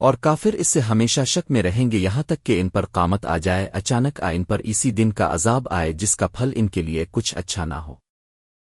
اور کافر اس سے ہمیشہ شک میں رہیں گے یہاں تک کہ ان پر قامت آ جائے، اچانک آ ان پر اسی دن کا عذاب آئے جس کا پھل ان کے لیے کچھ اچھا نہ ہو۔